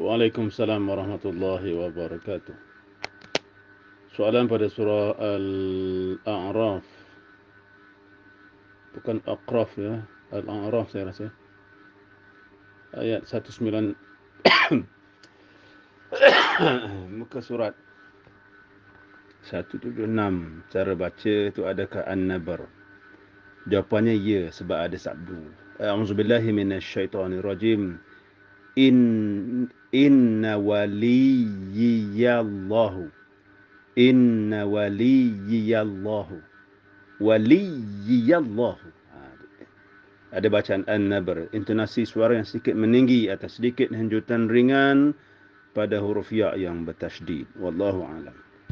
Waalaikumsalam warahmatullahi wabarakatuh. Soalan pada surah Al-A'raf. Bukan Aqraf ya. Al-A'raf saya rasa. Ayat 19 muka surat 176 cara baca tu adakah an-nabar jawapannya ya sebab ada sabdu a'udzubillahi minasyaitonirrajim in inna waliyallahu. Inna waliyallahu. Waliyallahu. Ha, ada bacaan an-nabar intonasi suara yang sedikit meninggi atau sedikit henjutan ringan pada huruf ya yang bertasydid. Wallahu alam